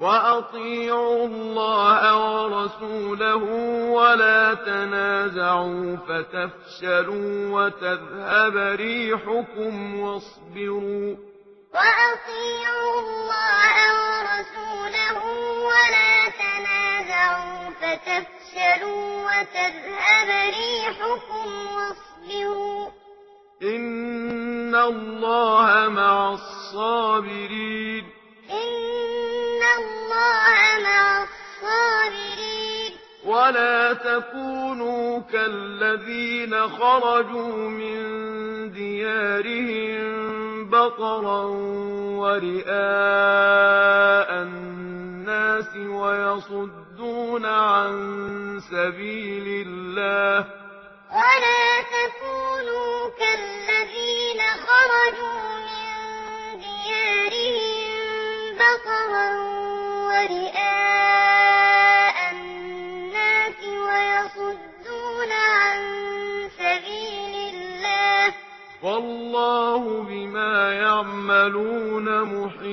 وأطيعوا الله ورسوله ولا تنازعوا فتفشلوا وتذهب ريحكم واصبروا وأطيعوا الله ورسوله ولا تنازعوا فتفشلوا وتذهب ريحكم واصبروا إن الله مع الصابرين ولا تكونوا كالذين خرجوا من ديارهم بطرا ورئاء الناس ويصدون عن سبيل الله ولا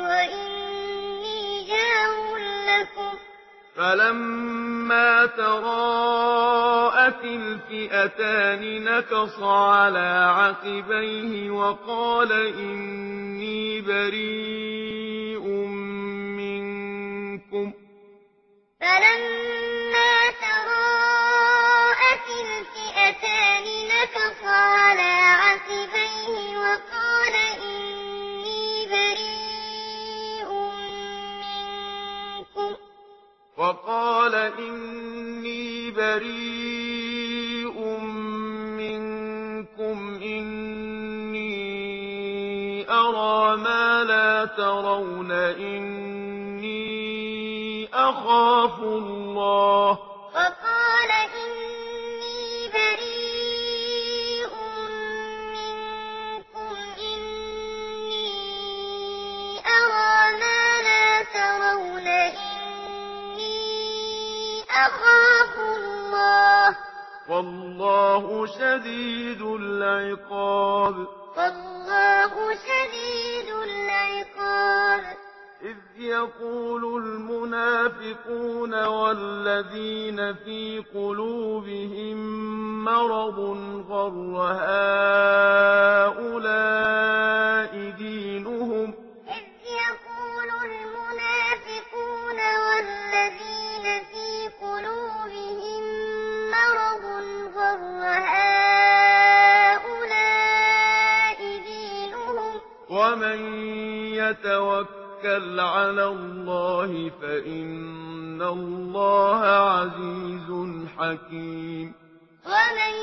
وإني جار لكم فلما تراءت الفئتان نكص على عقبيه وقال إني بريء منكم فلما وقال إني بريء منكم إني أرى ما لا ترون إني أخاف الله. والله شديد العقاب. والله شديد العقاب. إذ يقول المنافقون والذين في قلوبهم مرض غر هؤلاء يتوكل على الله فإن الله عزيز حكيم. ومن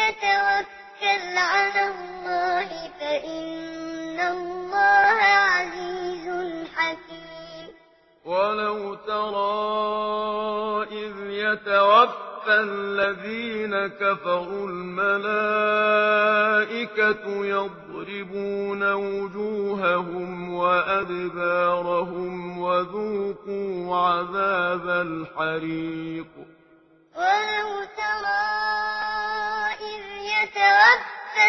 يتوكل على الله فإن الله عزيز حكيم. ولو ترى إذ يتوكل الذين كفروا الملائكة يضربون وجوههم وأدبارهم وذوقوا عذاب الحريق. ولو ترى إذ يتوفى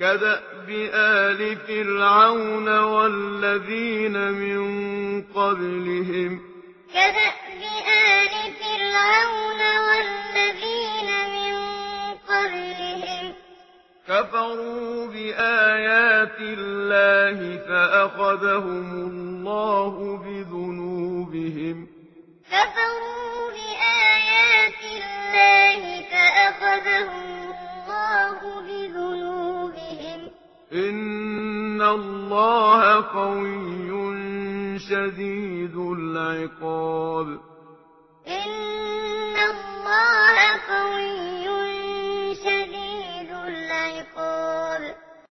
كدأب آل فرعون والذين من قبلهم كدأب آل فرعون والذين من قبلهم كفروا بآيات الله فأخذهم الله بذنوبهم كفروا الله قوي شديد العقاب. إن الله قوي